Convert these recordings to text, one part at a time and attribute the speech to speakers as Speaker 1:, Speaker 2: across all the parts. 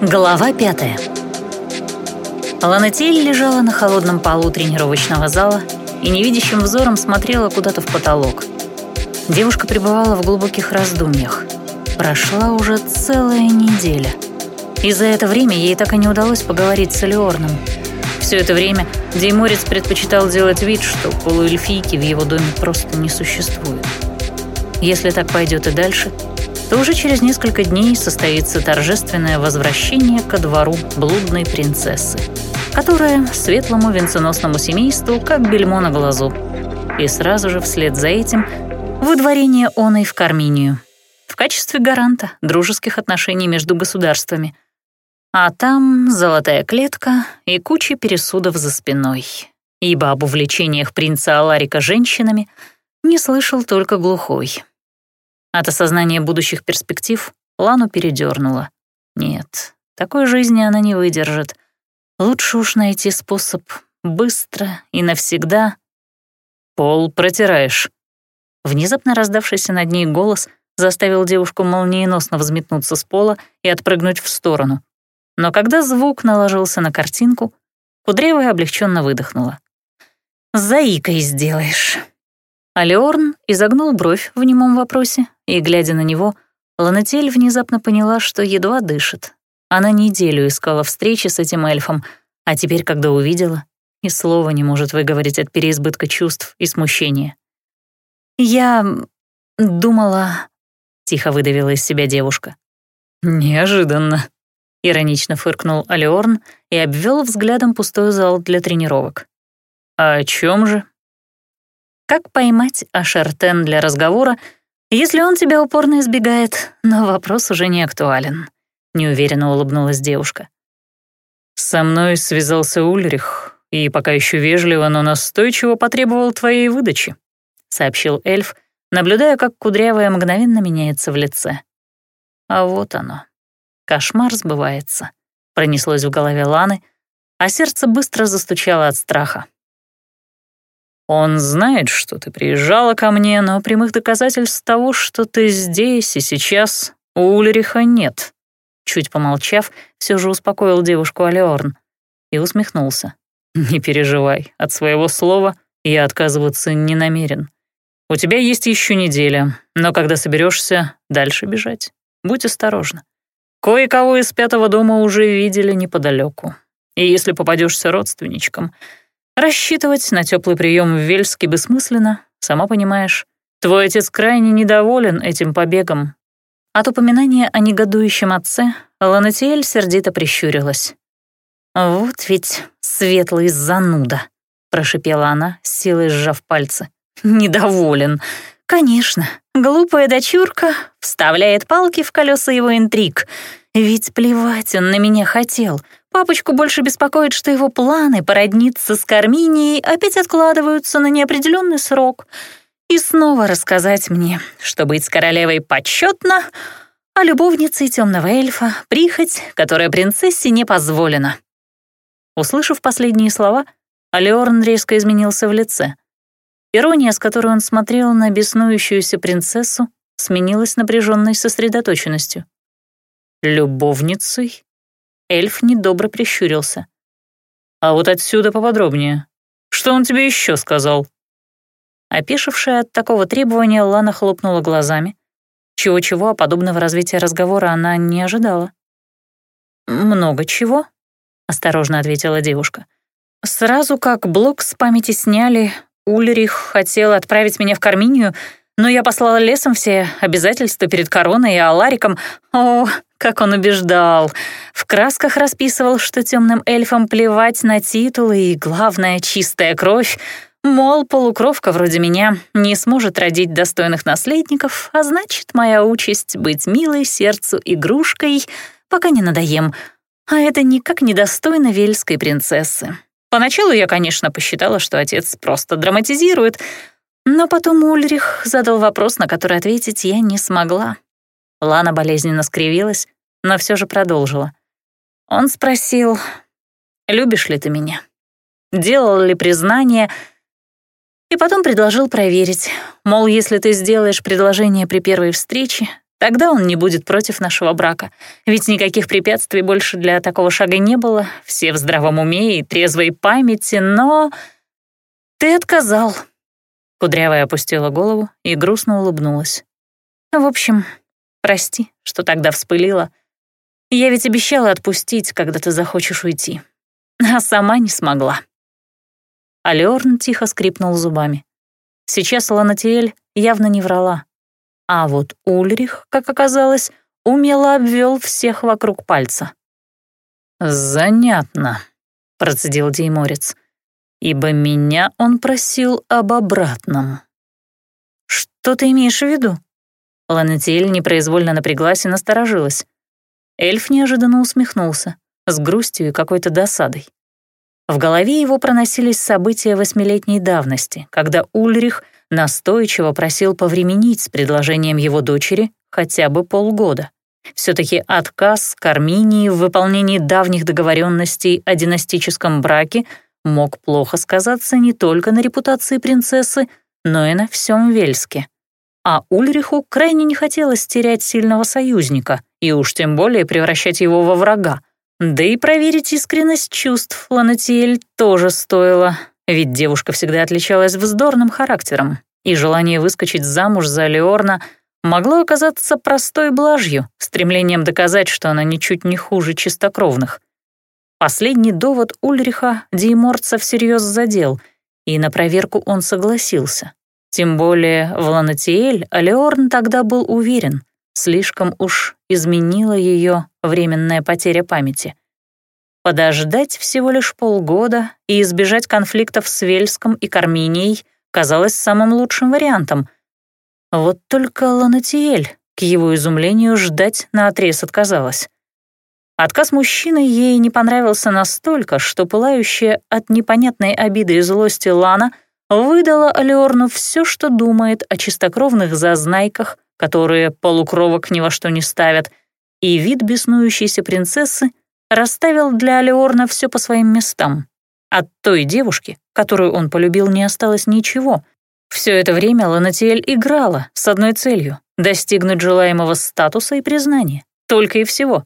Speaker 1: Глава пятая. Ланетель лежала на холодном полу тренировочного зала и невидящим взором смотрела куда-то в потолок. Девушка пребывала в глубоких раздумьях. Прошла уже целая неделя. И за это время ей так и не удалось поговорить с Элеорном. Все это время Дейморец предпочитал делать вид, что полуэльфийки в его доме просто не существует. Если так пойдет и дальше — то уже через несколько дней состоится торжественное возвращение ко двору блудной принцессы, которая светлому венценосному семейству как бельмо на глазу. И сразу же вслед за этим выдворение оной в Карминию в качестве гаранта дружеских отношений между государствами. А там золотая клетка и куча пересудов за спиной, ибо об увлечениях принца Аларика женщинами не слышал только глухой. От осознания будущих перспектив Лану передернула. Нет, такой жизни она не выдержит. Лучше уж найти способ быстро и навсегда. «Пол протираешь». Внезапно раздавшийся над ней голос заставил девушку молниеносно взметнуться с пола и отпрыгнуть в сторону. Но когда звук наложился на картинку, Кудрявая облегченно выдохнула. «Заикой сделаешь». А Леорн изогнул бровь в немом вопросе, и, глядя на него, Ланатель внезапно поняла, что едва дышит. Она неделю искала встречи с этим эльфом, а теперь, когда увидела, и слова не может выговорить от переизбытка чувств и смущения. «Я думала...» — тихо выдавила из себя девушка. «Неожиданно», — иронично фыркнул Алиорн и обвел взглядом пустой зал для тренировок. «А о чем же?» Как поймать Ашертен для разговора, если он тебя упорно избегает, но вопрос уже не актуален. Неуверенно улыбнулась девушка. Со мной связался Ульрих и пока еще вежливо, но настойчиво потребовал твоей выдачи, сообщил эльф, наблюдая, как кудрявая мгновенно меняется в лице. А вот оно. Кошмар сбывается. Пронеслось в голове Ланы, а сердце быстро застучало от страха. Он знает, что ты приезжала ко мне, но прямых доказательств того, что ты здесь и сейчас, у Ульриха нет». Чуть помолчав, все же успокоил девушку Алеорн и усмехнулся. «Не переживай, от своего слова я отказываться не намерен. У тебя есть еще неделя, но когда соберешься, дальше бежать. Будь осторожна. Кое-кого из пятого дома уже видели неподалеку. И если попадешься родственничкам — Рассчитывать на теплый прием в Вельске бессмысленно, сама понимаешь. Твой отец крайне недоволен этим побегом. От упоминания о негодующем отце Ланатиэль сердито прищурилась. «Вот ведь светлый зануда», — прошипела она, силой сжав пальцы. «Недоволен. Конечно, глупая дочурка вставляет палки в колеса его интриг. Ведь плевать он на меня хотел — Папочку больше беспокоит, что его планы породниться с Карминией опять откладываются на неопределенный срок. И снова рассказать мне, что быть с королевой почетно, а любовницей темного эльфа — прихоть, которая принцессе не позволена. Услышав последние слова, Алиорн резко изменился в лице. Ирония, с которой он смотрел на беснующуюся принцессу, сменилась напряженной сосредоточенностью. «Любовницей?» Эльф недобро прищурился. «А вот отсюда поподробнее. Что он тебе еще сказал?» Опешившая от такого требования, Лана хлопнула глазами. Чего-чего, а подобного развития разговора она не ожидала. «Много чего?» — осторожно ответила девушка. «Сразу как блок с памяти сняли, Ульрих хотел отправить меня в Карминию, но я послала лесом все обязательства перед короной и Алариком. О, как он убеждал. В красках расписывал, что темным эльфам плевать на титулы и, главное, чистая кровь. Мол, полукровка вроде меня не сможет родить достойных наследников, а значит, моя участь — быть милой сердцу игрушкой, пока не надоем. А это никак не достойно вельской принцессы. Поначалу я, конечно, посчитала, что отец просто драматизирует, но потом Ульрих задал вопрос, на который ответить я не смогла. Лана болезненно скривилась, но все же продолжила. Он спросил, «Любишь ли ты меня? Делал ли признание?» И потом предложил проверить, мол, если ты сделаешь предложение при первой встрече, Тогда он не будет против нашего брака. Ведь никаких препятствий больше для такого шага не было. Все в здравом уме и трезвой памяти, но... Ты отказал. Кудрявая опустила голову и грустно улыбнулась. В общем, прости, что тогда вспылила. Я ведь обещала отпустить, когда ты захочешь уйти. А сама не смогла. Алёрн тихо скрипнул зубами. Сейчас Ланатиэль явно не врала. А вот Ульрих, как оказалось, умело обвел всех вокруг пальца.
Speaker 2: «Занятно», — процедил Дейморец, «ибо меня он просил об обратном».
Speaker 1: «Что ты имеешь в виду?» Ланетиэль непроизвольно напряглась и насторожилась. Эльф неожиданно усмехнулся, с грустью и какой-то досадой. В голове его проносились события восьмилетней давности, когда Ульрих настойчиво просил повременить с предложением его дочери хотя бы полгода. Все-таки отказ Карминии в выполнении давних договоренностей о династическом браке мог плохо сказаться не только на репутации принцессы, но и на всем Вельске. А Ульриху крайне не хотелось терять сильного союзника и уж тем более превращать его во врага. Да и проверить искренность чувств Ланатиэль тоже стоило, ведь девушка всегда отличалась вздорным характером, и желание выскочить замуж за Леорна могло оказаться простой блажью, стремлением доказать, что она ничуть не хуже чистокровных. Последний довод Ульриха Дейморца всерьез задел, и на проверку он согласился. Тем более в Ланатиэль Алеорн тогда был уверен, слишком уж изменила ее временная потеря памяти. Подождать всего лишь полгода и избежать конфликтов с Вельском и Карминией казалось самым лучшим вариантом. Вот только Ланатиэль, к его изумлению, ждать наотрез отказалась. Отказ мужчины ей не понравился настолько, что пылающая от непонятной обиды и злости Лана выдала Алиорну все, что думает о чистокровных зазнайках, которые полукровок ни во что не ставят, и вид беснующейся принцессы расставил для Алеорна все по своим местам. От той девушки, которую он полюбил, не осталось ничего. Все это время Ланатиэль играла с одной целью — достигнуть желаемого статуса и признания. Только и всего.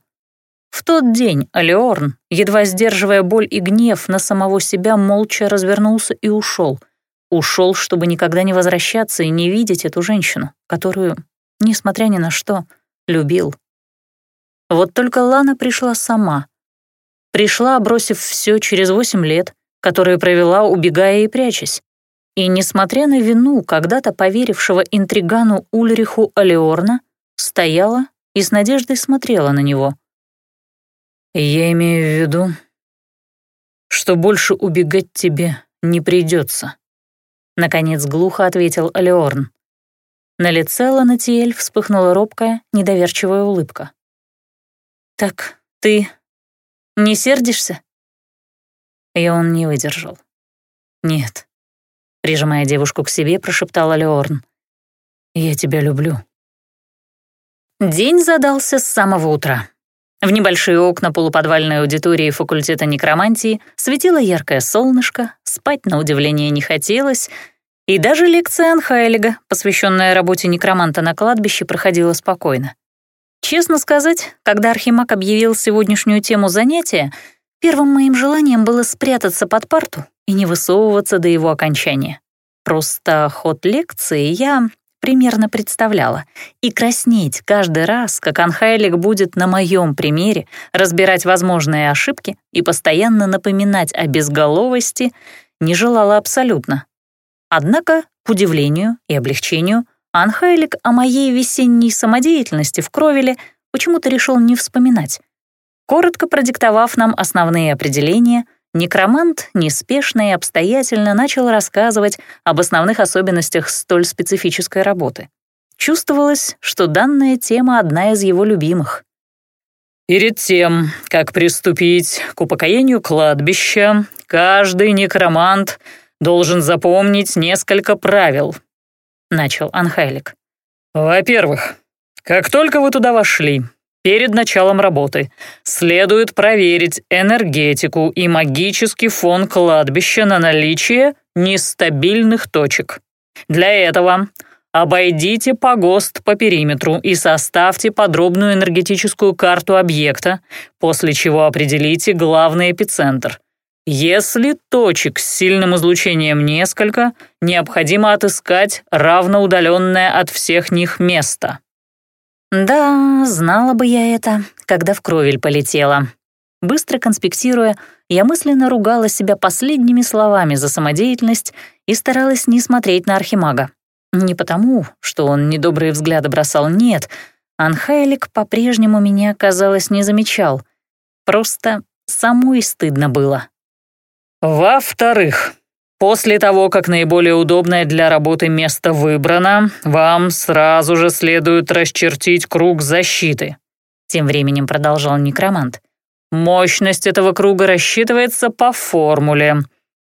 Speaker 1: В тот день Алеорн, едва сдерживая боль и гнев на самого себя, молча развернулся и ушел. Ушел, чтобы никогда не возвращаться и не видеть эту женщину, которую, несмотря ни на что, любил. Вот только Лана пришла сама, Пришла, бросив все через восемь лет, которые провела, убегая и прячась. И, несмотря на вину когда-то поверившего интригану Ульриху Алеорна, стояла и с надеждой смотрела на него. «Я имею в виду, что больше убегать тебе не придется», — наконец глухо ответил Алеорн. На лице Ланатиэль вспыхнула робкая, недоверчивая улыбка. «Так ты не сердишься?» И он не выдержал. «Нет», — прижимая девушку к себе, прошептала Леорн. «Я тебя люблю». День задался с самого утра. В небольшие окна полуподвальной аудитории факультета некромантии светило яркое солнышко, спать на удивление не хотелось, и даже лекция Анхайлига, посвященная работе некроманта на кладбище, проходила спокойно. Честно сказать, когда Архимаг объявил сегодняшнюю тему занятия, первым моим желанием было спрятаться под парту и не высовываться до его окончания. Просто ход лекции я примерно представляла, и краснеть каждый раз, как Анхайлик будет на моем примере разбирать возможные ошибки и постоянно напоминать о безголовости, не желала абсолютно. Однако, к удивлению и облегчению, Анхайлик о моей весенней самодеятельности в Кровеле почему-то решил не вспоминать. Коротко продиктовав нам основные определения, некромант неспешно и обстоятельно начал рассказывать об основных особенностях столь специфической работы. Чувствовалось, что данная тема одна из его любимых.
Speaker 2: Перед тем, как приступить к упокоению кладбища, каждый некромант должен запомнить несколько правил, начал Анхайлик. «Во-первых, как только вы туда вошли, перед началом работы, следует проверить энергетику и магический фон кладбища на наличие нестабильных точек. Для этого обойдите погост по периметру и составьте подробную энергетическую карту объекта, после чего определите главный эпицентр. Если точек с сильным излучением несколько, необходимо отыскать равноудаленное от всех них место.
Speaker 1: Да, знала бы я это, когда в кровель полетела. Быстро конспектируя, я мысленно ругала себя последними словами за самодеятельность и старалась не смотреть на Архимага. Не потому, что он недобрые взгляды бросал, нет. Анхайлик по-прежнему меня, казалось, не замечал. Просто самой стыдно было.
Speaker 2: Во-вторых, после того, как наиболее удобное для работы место выбрано, вам сразу же следует расчертить круг защиты. Тем временем продолжал некромант. Мощность этого круга рассчитывается по формуле.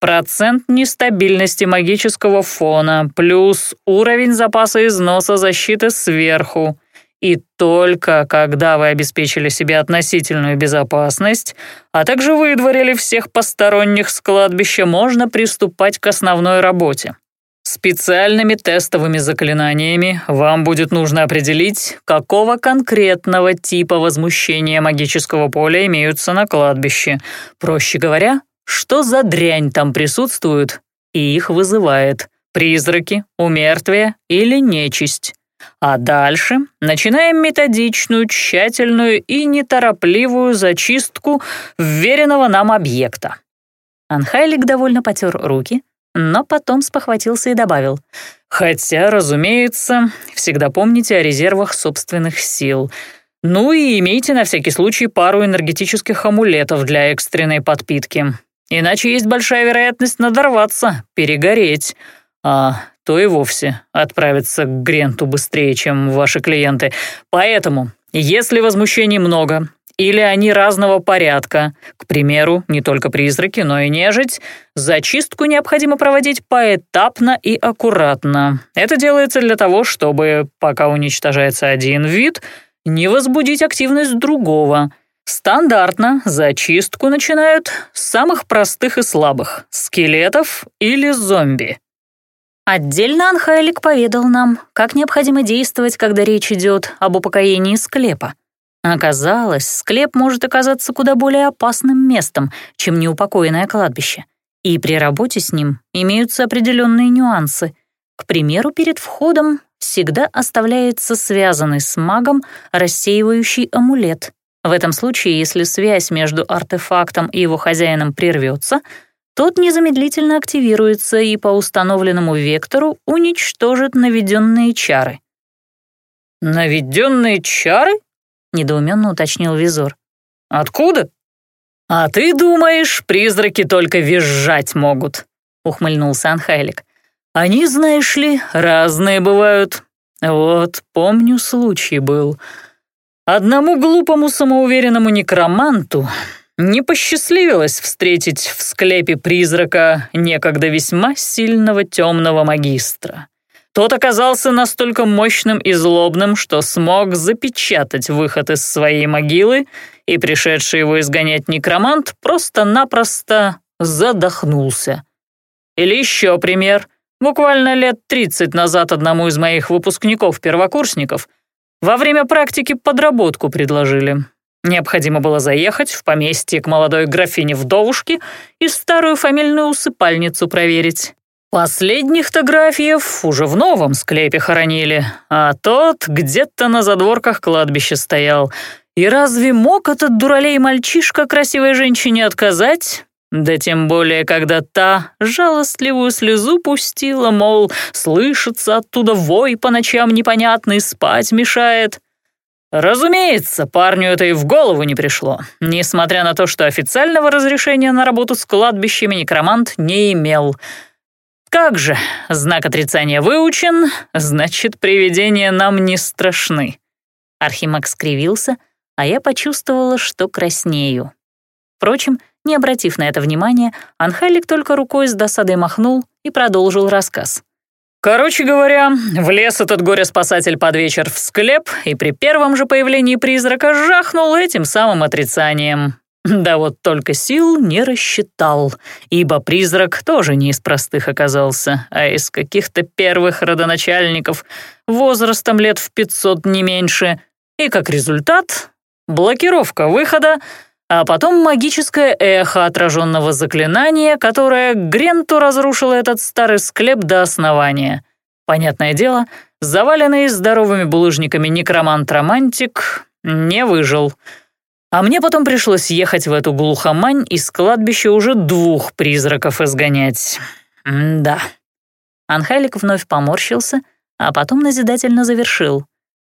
Speaker 2: Процент нестабильности магического фона плюс уровень запаса износа защиты сверху. И только когда вы обеспечили себе относительную безопасность, а также выдворили всех посторонних с кладбища, можно приступать к основной работе. Специальными тестовыми заклинаниями вам будет нужно определить, какого конкретного типа возмущения магического поля имеются на кладбище. Проще говоря, что за дрянь там присутствует и их вызывает. Призраки, умертвие или нечисть. А дальше начинаем методичную, тщательную и неторопливую зачистку вверенного нам объекта.
Speaker 1: Анхайлик довольно потер руки, но потом спохватился и добавил.
Speaker 2: «Хотя, разумеется, всегда помните о резервах собственных сил. Ну и имейте на всякий случай пару энергетических амулетов для экстренной подпитки. Иначе есть большая вероятность надорваться, перегореть, а то и вовсе отправиться к Гренту быстрее, чем ваши клиенты. Поэтому, если возмущений много, или они разного порядка. К примеру, не только призраки, но и нежить. Зачистку необходимо проводить поэтапно и аккуратно. Это делается для того, чтобы, пока уничтожается один вид, не возбудить активность другого. Стандартно зачистку начинают с самых простых и слабых — скелетов или зомби.
Speaker 1: Отдельно Анхайлик поведал нам, как необходимо действовать, когда речь идет об упокоении склепа. Оказалось, склеп может оказаться куда более опасным местом, чем неупокоенное кладбище. И при работе с ним имеются определенные нюансы. К примеру, перед входом всегда оставляется связанный с магом рассеивающий амулет. В этом случае, если связь между артефактом и его хозяином прервется, тот незамедлительно активируется и по установленному вектору уничтожит наведенные чары.
Speaker 2: «Наведенные чары?»
Speaker 1: недоуменно уточнил Визор.
Speaker 2: «Откуда?» «А ты думаешь, призраки только визжать могут?» — ухмыльнулся Анхайлик. «Они, знаешь ли, разные бывают. Вот, помню, случай был. Одному глупому самоуверенному некроманту не посчастливилось встретить в склепе призрака некогда весьма сильного темного магистра. Тот оказался настолько мощным и злобным, что смог запечатать выход из своей могилы, и пришедший его изгонять некромант просто-напросто задохнулся. Или еще пример. Буквально лет 30 назад одному из моих выпускников-первокурсников во время практики подработку предложили. Необходимо было заехать в поместье к молодой графине-вдовушке и старую фамильную усыпальницу проверить. Последних фотографиев уже в новом склепе хоронили, а тот где-то на задворках кладбища стоял. И разве мог этот дуралей мальчишка красивой женщине отказать? Да тем более, когда та жалостливую слезу пустила, мол, слышится оттуда вой по ночам непонятный, спать мешает. Разумеется, парню это и в голову не пришло, несмотря на то, что официального разрешения на работу с кладбищами некромант не имел — как же, знак отрицания выучен, значит, привидения нам не страшны.
Speaker 1: Архимаг скривился, а я почувствовала, что краснею. Впрочем, не обратив на это внимания, Анхалик только рукой с досадой махнул и продолжил рассказ.
Speaker 2: Короче говоря, влез этот горе-спасатель под вечер в склеп и при первом же появлении призрака жахнул этим самым отрицанием. Да вот только сил не рассчитал, ибо призрак тоже не из простых оказался, а из каких-то первых родоначальников, возрастом лет в пятьсот не меньше, и как результат — блокировка выхода, а потом магическое эхо отраженного заклинания, которое Гренту разрушило этот старый склеп до основания. Понятное дело, заваленный здоровыми булыжниками некромант-романтик не выжил — а мне потом пришлось ехать в эту глухомань и с кладбища уже двух призраков изгонять. М да. Анхайлик вновь поморщился, а потом назидательно завершил.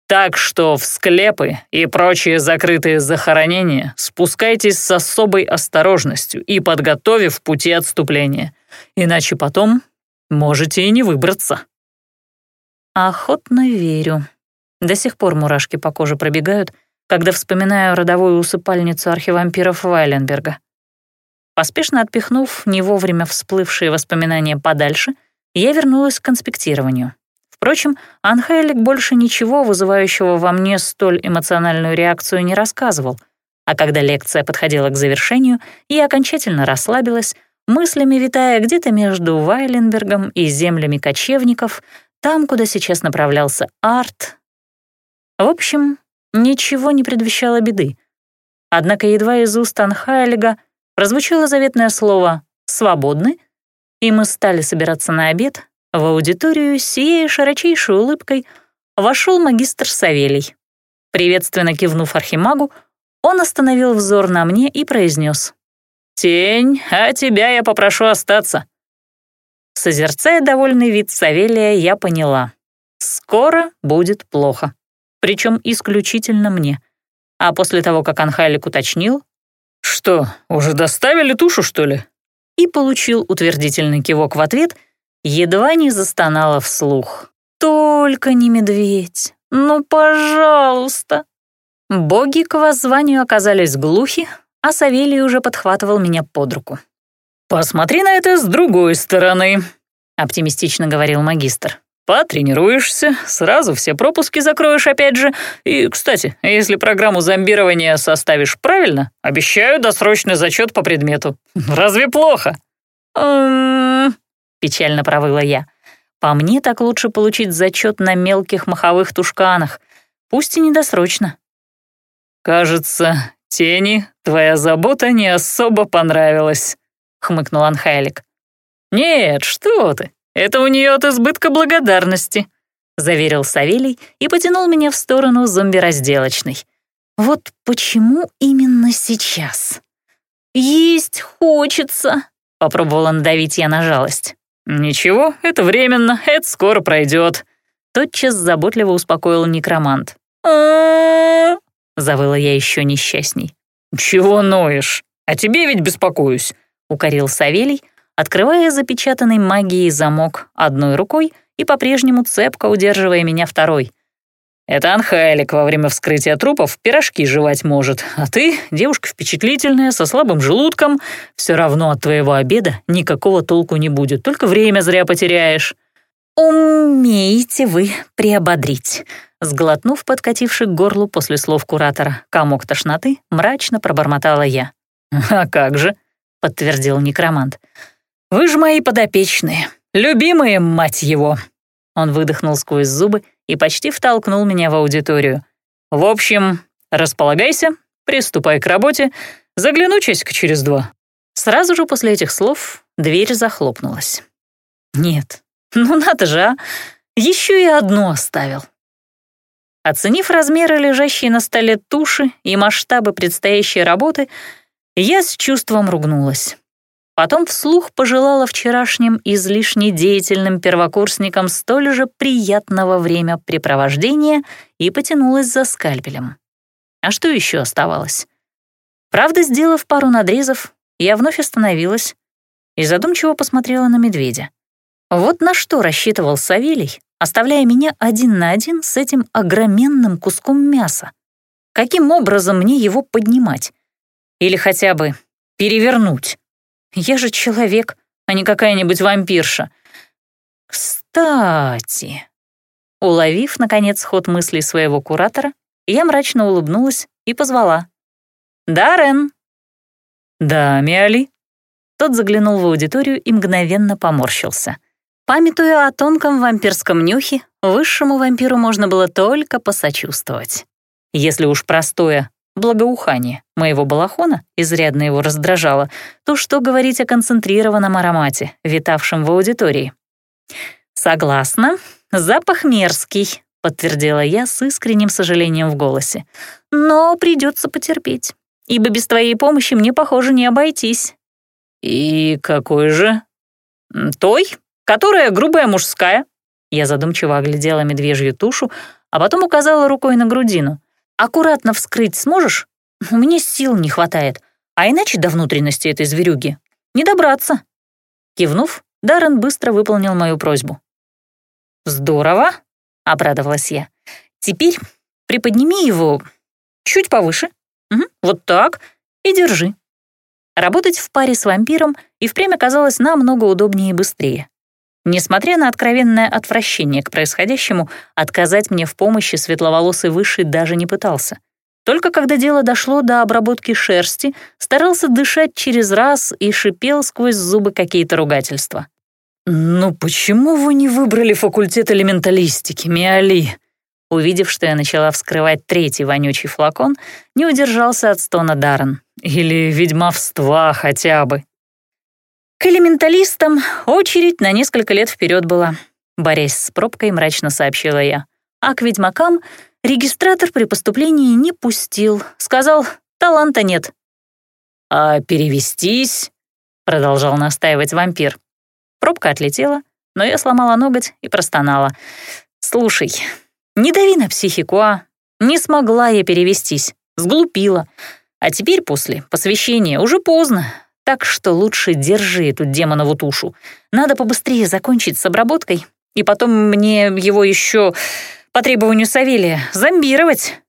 Speaker 2: Так что в склепы и прочие закрытые захоронения спускайтесь с особой осторожностью и подготовив пути отступления, иначе потом можете и не выбраться.
Speaker 1: Охотно верю. До сих пор мурашки по коже пробегают — когда вспоминаю родовую усыпальницу архивампиров Вайленберга. Поспешно отпихнув не вовремя всплывшие воспоминания подальше, я вернулась к конспектированию. Впрочем, Анхайлик больше ничего, вызывающего во мне столь эмоциональную реакцию, не рассказывал, а когда лекция подходила к завершению, я окончательно расслабилась, мыслями витая где-то между Вайленбергом и землями кочевников, там, куда сейчас направлялся Арт. В общем, ничего не предвещало беды. Однако едва из уст Анхайлига прозвучало заветное слово «свободны», и мы стали собираться на обед, в аудиторию, сиея широчайшей улыбкой, вошел магистр Савелий. Приветственно кивнув Архимагу, он остановил взор на мне и произнес «Тень, а тебя я попрошу остаться». Созерцая довольный вид Савелия, я поняла. Скоро будет плохо причем исключительно мне. А после того, как Анхайлик уточнил, «Что, уже доставили тушу, что ли?» и получил утвердительный кивок в ответ, едва не застонала вслух. «Только не медведь! Ну, пожалуйста!» Боги к воззванию оказались глухи, а Савелий уже подхватывал меня под руку.
Speaker 2: «Посмотри на это с другой стороны», — оптимистично говорил магистр. Потренируешься, сразу все пропуски закроешь опять же. И, кстати, если программу зомбирования составишь правильно, обещаю досрочный зачет по предмету. Разве плохо?
Speaker 1: Печально провыла я. По мне так лучше получить зачет на мелких маховых тушканах, пусть и недосрочно.
Speaker 2: Кажется, тени, твоя забота не особо понравилась, хмыкнул Анхайлик. Нет, что ты, это у нее от избытка благодарности», — заверил Савелий и потянул меня в сторону зомби-разделочной. «Вот почему именно сейчас?» «Есть хочется», — попробовала надавить я на жалость. «Ничего, это временно, это скоро пройдет», — тотчас заботливо успокоил некромант. завыла я еще несчастней. «Чего ноешь? О тебе ведь беспокоюсь», — укорил Савелий, открывая запечатанный магией замок одной рукой и по-прежнему цепко удерживая меня второй. «Это Анхайлик во время вскрытия трупов пирожки жевать может, а ты, девушка впечатлительная, со слабым желудком, все равно от твоего обеда никакого толку не будет, только время зря потеряешь».
Speaker 1: «Умеете вы приободрить», — сглотнув подкативший к горлу после слов куратора комок тошноты, мрачно пробормотала я.
Speaker 2: «А как же», — подтвердил некромант, — «Вы же мои подопечные, любимые, мать его!» Он выдохнул сквозь зубы и почти втолкнул меня в аудиторию. «В общем, располагайся, приступай к работе, загляну часика через два». Сразу же после этих слов дверь захлопнулась. «Нет, ну надо же, а! Еще и одну оставил». Оценив размеры лежащей на столе туши и масштабы предстоящей работы, я с чувством ругнулась. Потом вслух пожелала вчерашним излишне деятельным первокурсникам столь же приятного времяпрепровождения и потянулась за скальпелем. А что еще оставалось? Правда, сделав пару надрезов, я вновь остановилась и задумчиво посмотрела на медведя. Вот на что рассчитывал Савелий, оставляя меня один на один с этим огроменным куском мяса. Каким образом мне его поднимать? Или хотя бы перевернуть? Я же человек, а не какая-нибудь вампирша. Кстати, уловив, наконец, ход мыслей своего куратора, я мрачно улыбнулась и позвала. «Даррен!» «Да, Миали?»
Speaker 1: Тот заглянул в аудиторию и мгновенно поморщился. Памятуя о тонком вампирском нюхе, высшему вампиру можно было только посочувствовать. Если уж простое благоухание моего балахона изрядно его раздражало, то что говорить о концентрированном аромате, витавшем в аудитории? «Согласна, запах мерзкий», — подтвердила я с искренним сожалением в голосе. «Но придется потерпеть, ибо без твоей помощи мне, похоже, не обойтись».
Speaker 2: «И какой же?»
Speaker 1: «Той, которая грубая мужская». Я задумчиво оглядела медвежью тушу, а потом указала рукой на грудину. «Аккуратно вскрыть сможешь? У меня сил не хватает, а иначе до внутренности этой зверюги не добраться». Кивнув, Даррен быстро выполнил мою просьбу. «Здорово», — обрадовалась я. «Теперь приподними его чуть повыше. Угу, вот так. И держи». Работать в паре с вампиром и впрямь оказалось намного удобнее и быстрее. Несмотря на откровенное отвращение к происходящему, отказать мне в помощи светловолосый высший даже не пытался. Только когда дело дошло до обработки шерсти, старался дышать через раз и шипел сквозь зубы какие-то ругательства.
Speaker 2: «Ну почему вы не выбрали факультет элементалистики, Миали?»
Speaker 1: Увидев, что я начала вскрывать третий вонючий флакон, не удержался от стона Даррен.
Speaker 2: Или ведьмовства хотя бы.
Speaker 1: К элементалистам очередь на несколько лет вперед была, борясь с пробкой, мрачно сообщила я. А к ведьмакам регистратор при поступлении не пустил. Сказал, таланта нет.
Speaker 2: «А перевестись?» — продолжал настаивать вампир.
Speaker 1: Пробка отлетела, но я сломала ноготь и простонала. «Слушай, не дави на психику, а? Не смогла я перевестись, сглупила. А теперь после посвящения уже поздно, так что лучше держи эту демонову тушу. Надо побыстрее закончить с обработкой, и потом мне его еще по требованию Савелия зомбировать.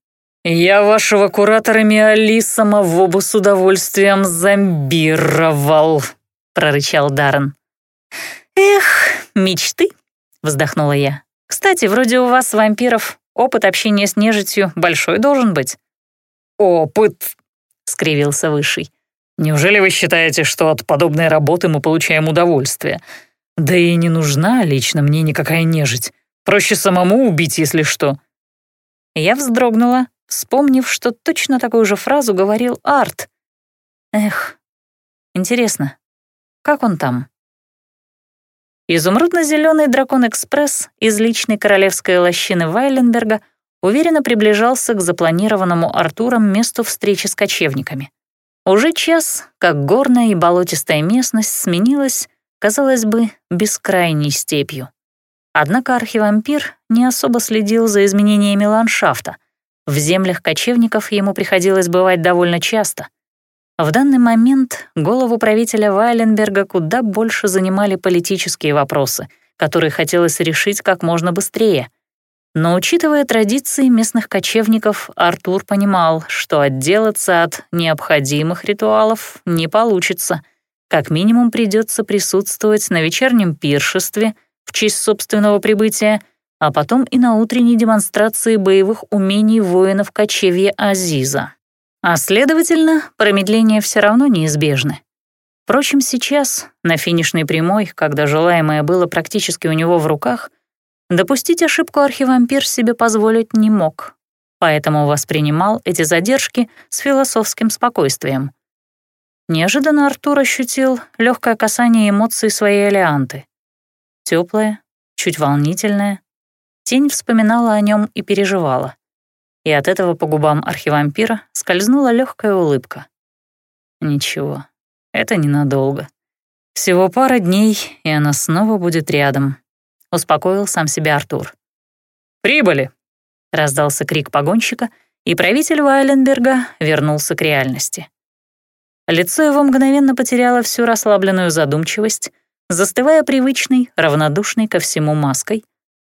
Speaker 2: «Я вашего куратора Миали самого бы с удовольствием зомбировал», — прорычал Даррен.
Speaker 1: «Эх, мечты», — вздохнула я. «Кстати, вроде у вас, вампиров, опыт общения с нежитью большой должен быть».
Speaker 2: «Опыт — скривился Высший. «Неужели вы считаете, что от подобной работы мы получаем удовольствие? Да и не нужна лично мне никакая нежить. Проще самому убить, если что».
Speaker 1: Я вздрогнула, вспомнив, что точно такую же фразу говорил Арт. Эх, интересно, как он там? Изумрудно-зеленый дракон-экспресс из личной королевской лощины Вайленберга — уверенно приближался к запланированному Артуром месту встречи с кочевниками. Уже час, как горная и болотистая местность сменилась, казалось бы, бескрайней степью. Однако архивампир не особо следил за изменениями ландшафта. В землях кочевников ему приходилось бывать довольно часто. В данный момент голову правителя Вайленберга куда больше занимали политические вопросы, которые хотелось решить как можно быстрее — но учитывая традиции местных кочевников, Артур понимал, что отделаться от необходимых ритуалов не получится. Как минимум придется присутствовать на вечернем пиршестве в честь собственного прибытия, а потом и на утренней демонстрации боевых умений воинов кочевья Азиза. А следовательно, промедления все равно неизбежны. Впрочем, сейчас, на финишной прямой, когда желаемое было практически у него в руках, Допустить ошибку архивампир себе позволить не мог, поэтому воспринимал эти задержки с философским спокойствием. Неожиданно Артур ощутил легкое касание эмоций своей Элеанты. Теплое, чуть волнительное. Тень вспоминала о нем и переживала. И от этого по губам архивампира скользнула легкая улыбка. Ничего, это ненадолго. Всего пара дней, и она снова будет рядом. — успокоил сам себя Артур.
Speaker 2: «Прибыли!»
Speaker 1: — раздался крик погонщика, и правитель Вайленберга вернулся к реальности. Лицо его мгновенно потеряло всю расслабленную задумчивость, застывая привычной, равнодушной ко всему маской,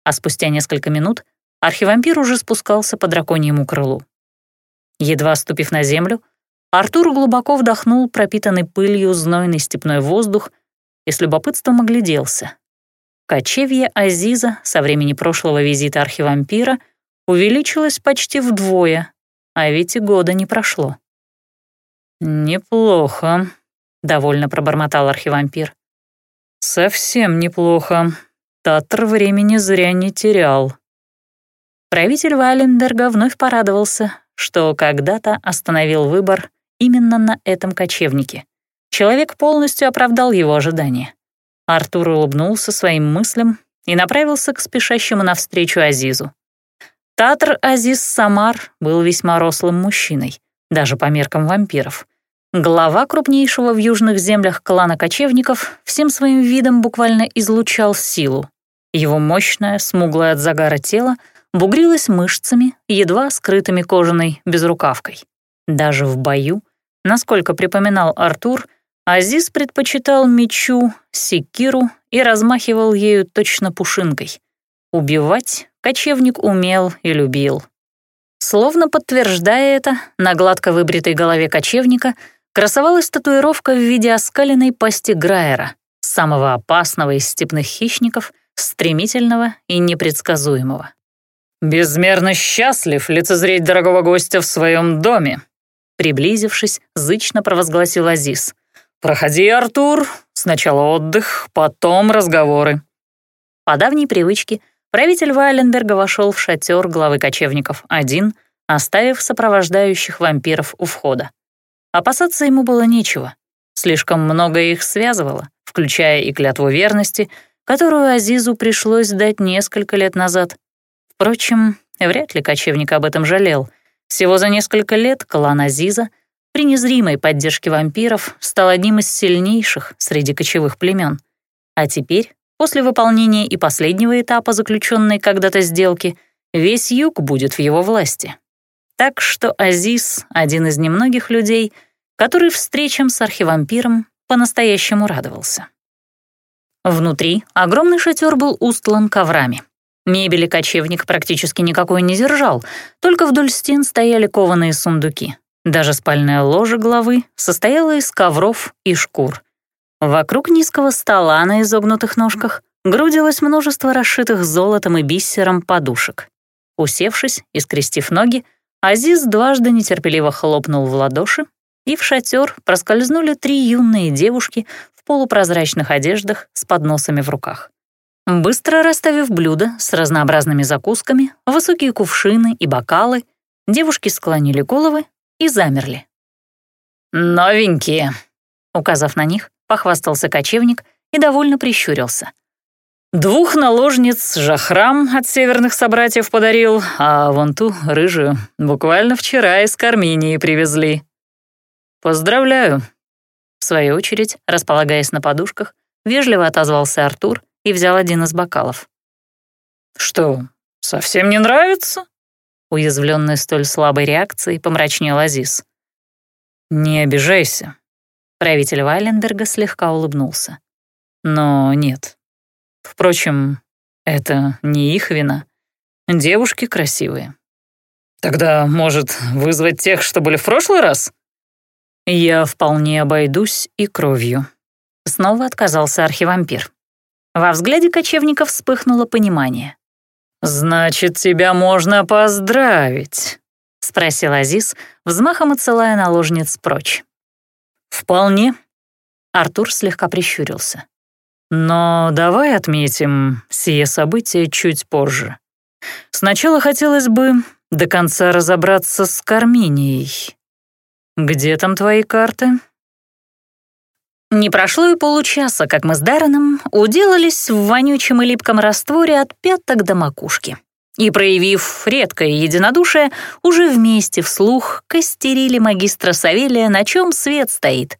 Speaker 1: а спустя несколько минут архивампир уже спускался по драконьему крылу. Едва ступив на землю, Артур глубоко вдохнул пропитанный пылью знойный степной воздух и с любопытством огляделся. Кочевье Азиза со времени прошлого визита архивампира увеличилось почти вдвое, а ведь и года не прошло.
Speaker 2: «Неплохо», — довольно пробормотал архивампир. «Совсем неплохо. Татр времени зря не терял».
Speaker 1: Правитель Вайленберга вновь порадовался, что когда-то остановил выбор именно на этом кочевнике. Человек полностью оправдал его ожидания. Артур улыбнулся своим мыслям и направился к спешащему навстречу Азизу. Татр Азиз Самар был весьма рослым мужчиной, даже по меркам вампиров. Глава крупнейшего в южных землях клана кочевников всем своим видом буквально излучал силу. Его мощное, смуглое от загара тело бугрилось мышцами, едва скрытыми кожаной безрукавкой. Даже в бою, насколько припоминал Артур, Азиз предпочитал мечу, секиру и размахивал ею точно пушинкой. Убивать кочевник умел и любил. Словно подтверждая это, на гладко выбритой голове кочевника красовалась татуировка в виде оскаленной пасти Грайера, самого опасного из степных хищников, стремительного и непредсказуемого.
Speaker 2: «Безмерно счастлив лицезреть дорогого гостя в своем доме»,
Speaker 1: приблизившись, зычно провозгласил Азиз.
Speaker 2: «Проходи, Артур. Сначала отдых, потом разговоры».
Speaker 1: По давней привычке правитель Вайленберга вошел в шатер главы кочевников один, оставив сопровождающих вампиров у входа. Опасаться ему было нечего. Слишком много их связывало, включая и клятву верности, которую Азизу пришлось дать несколько лет назад. Впрочем, вряд ли кочевник об этом жалел. Всего за несколько лет клан Азиза — при незримой поддержке вампиров стал одним из сильнейших среди кочевых племен. А теперь, после выполнения и последнего этапа заключенной когда-то сделки, весь юг будет в его власти. Так что Азиз — один из немногих людей, который встречам с архивампиром по-настоящему радовался. Внутри огромный шатер был устлан коврами. Мебели кочевник практически никакой не держал, только вдоль стен стояли кованые сундуки. Даже спальная ложа главы состояла из ковров и шкур. Вокруг низкого стола на изогнутых ножках грудилось множество расшитых золотом и бисером подушек. Усевшись и скрестив ноги, Азиз дважды нетерпеливо хлопнул в ладоши, и в шатер проскользнули три юные девушки в полупрозрачных одеждах с подносами в руках. Быстро расставив блюда с разнообразными закусками, высокие кувшины и бокалы, девушки склонили головы и замерли.
Speaker 2: «Новенькие», — указав на них, похвастался кочевник и довольно прищурился. «Двух наложниц Жахрам от северных собратьев подарил, а вон ту, рыжую, буквально вчера из Карминии привезли. Поздравляю».
Speaker 1: В свою очередь, располагаясь на подушках, вежливо отозвался Артур и взял один из бокалов.
Speaker 2: «Что, совсем не нравится?»
Speaker 1: Уязвленный столь слабой реакцией, помрачнел Азиз.
Speaker 2: «Не обижайся».
Speaker 1: Правитель Вайленберга слегка улыбнулся.
Speaker 2: «Но нет. Впрочем, это не их вина. Девушки красивые. Тогда, может, вызвать тех, что были в прошлый раз? Я вполне обойдусь и кровью».
Speaker 1: Снова отказался архивампир. Во взгляде кочевника вспыхнуло понимание.
Speaker 2: «Значит, тебя можно поздравить», — спросил Азиз, взмахом отсылая наложниц прочь. «Вполне». Артур слегка прищурился. «Но давай отметим сие событие чуть позже. Сначала хотелось бы до конца разобраться с Карминией. Где там твои карты?»
Speaker 1: Не прошло и получаса, как мы с Дарреном уделались в вонючем и липком растворе от пяток до макушки. И, проявив редкое единодушие, уже вместе вслух костерили магистра Савелия, на чем свет стоит.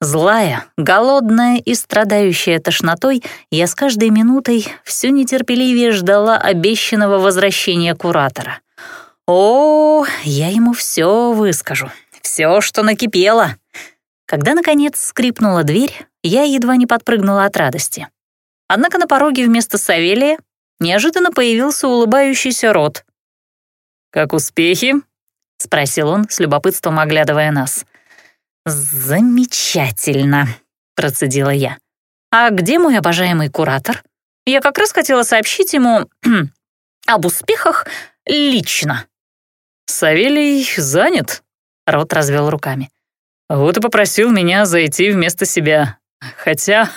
Speaker 1: Злая, голодная и страдающая тошнотой, я с каждой минутой все нетерпеливее ждала обещанного возвращения куратора. О, я ему все выскажу, все, что накипело. Когда, наконец, скрипнула дверь, я едва не подпрыгнула от радости. Однако на пороге вместо Савелия неожиданно появился улыбающийся рот.
Speaker 2: «Как успехи?» — спросил он, с любопытством оглядывая нас.
Speaker 1: «Замечательно», — процедила я. «А где мой обожаемый куратор? Я как раз хотела сообщить ему об успехах лично».
Speaker 2: «Савелий занят», —
Speaker 1: Рот развел руками.
Speaker 2: Вот и попросил меня зайти вместо себя. Хотя,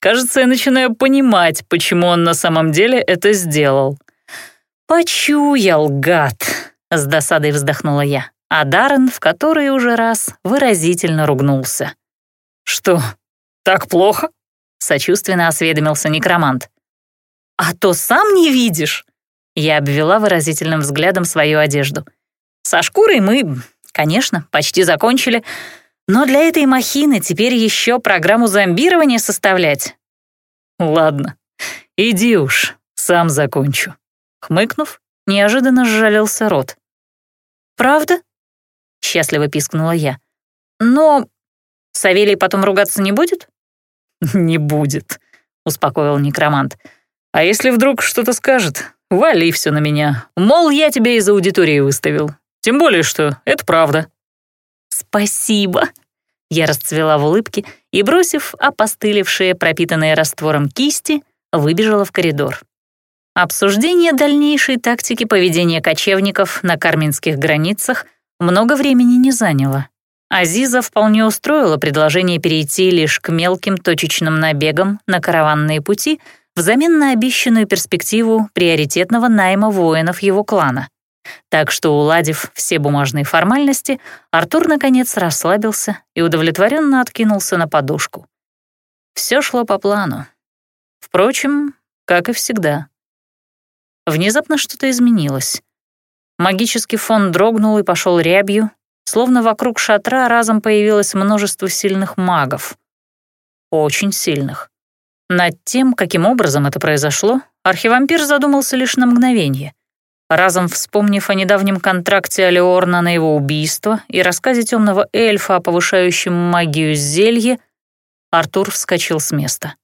Speaker 2: кажется, я начинаю понимать, почему он на самом деле это сделал.
Speaker 1: «Почуял, гад!» — с досадой вздохнула я, а Даррен в который уже раз выразительно ругнулся.
Speaker 2: «Что, так плохо?»
Speaker 1: — сочувственно осведомился некромант. «А то сам не видишь!» Я обвела выразительным взглядом свою одежду. «Со шкурой мы, конечно, почти закончили, но для этой махины теперь еще программу зомбирования составлять».
Speaker 2: «Ладно, иди уж, сам закончу». Хмыкнув, неожиданно сжалился рот.
Speaker 1: «Правда?» — счастливо пискнула я. «Но Савелий потом ругаться не будет?»
Speaker 2: «Не будет», — успокоил некромант. «А если вдруг что-то скажет, вали все на меня. Мол, я тебя из аудитории выставил. Тем более, что это правда».
Speaker 1: «Спасибо», — я расцвела в улыбке и, бросив опостылевшие, пропитанные раствором кисти, выбежала в коридор. Обсуждение дальнейшей тактики поведения кочевников на карминских границах много времени не заняло. Азиза вполне устроила предложение перейти лишь к мелким точечным набегам на караванные пути взамен на обещанную перспективу приоритетного найма воинов его клана. Так что, уладив все бумажные формальности, Артур наконец расслабился и удовлетворенно откинулся на подушку. Все шло по плану. Впрочем, как и всегда. Внезапно что-то изменилось. Магический фон дрогнул и пошел рябью, Словно вокруг шатра разом появилось множество сильных магов. Очень сильных. Над тем, каким образом это произошло, архивампир задумался лишь на мгновение. Разом вспомнив о недавнем контракте Алиорна на его убийство и рассказе темного эльфа о повышающем магию зелье, Артур вскочил с места.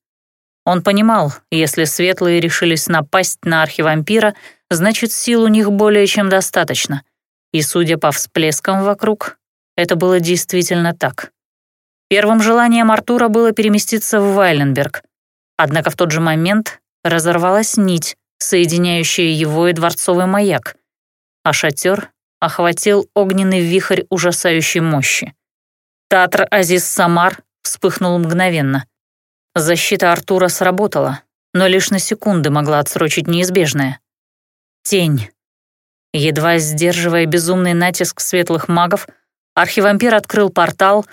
Speaker 1: Он понимал, если светлые решились напасть на архивампира, значит, сил у них более чем достаточно. И, судя по всплескам вокруг, это было действительно так. Первым желанием Артура было переместиться в Вайленберг. Однако в тот же момент разорвалась нить, соединяющая его и дворцовый маяк, а шатер охватил огненный вихрь ужасающей мощи. Театр Азиз Самар вспыхнул мгновенно. Защита Артура сработала, но лишь на секунды могла отсрочить неизбежное. Тень, Едва сдерживая безумный натиск светлых магов, архивампир открыл портал,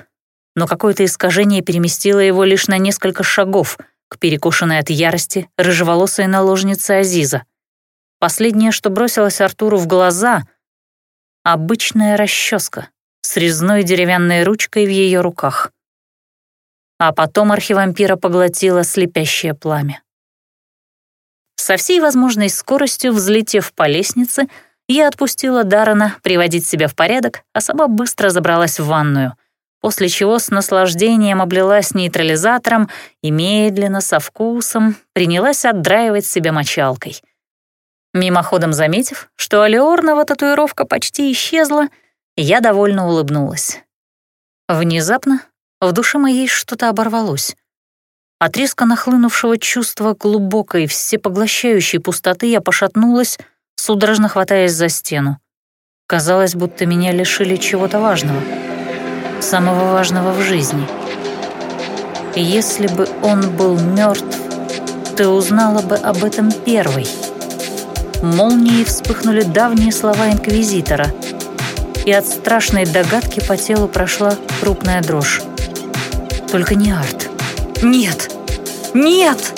Speaker 1: но какое-то искажение переместило его лишь на несколько шагов перекошенной от ярости рыжеволосой наложнице Азиза. Последнее, что бросилось Артуру в глаза — обычная расческа с резной деревянной ручкой в ее руках. А потом архивампира поглотило слепящее пламя. Со всей возможной скоростью, взлетев по лестнице, я отпустила Дарана приводить себя в порядок, а сама быстро забралась в ванную, после чего с наслаждением облилась нейтрализатором и медленно, со вкусом, принялась отдраивать себя мочалкой. Мимоходом заметив, что Алиорнова татуировка почти исчезла, я довольно улыбнулась. Внезапно в душе моей что-то оборвалось. От резко нахлынувшего чувства глубокой, всепоглощающей пустоты я пошатнулась, судорожно хватаясь за стену. Казалось, будто меня лишили чего-то важного, самого важного в жизни. И если бы он был мертв, ты узнала бы об этом первой. Молнией вспыхнули давние слова Инквизитора, и от страшной догадки по телу прошла крупная дрожь. Только не арт. Нет! Нет!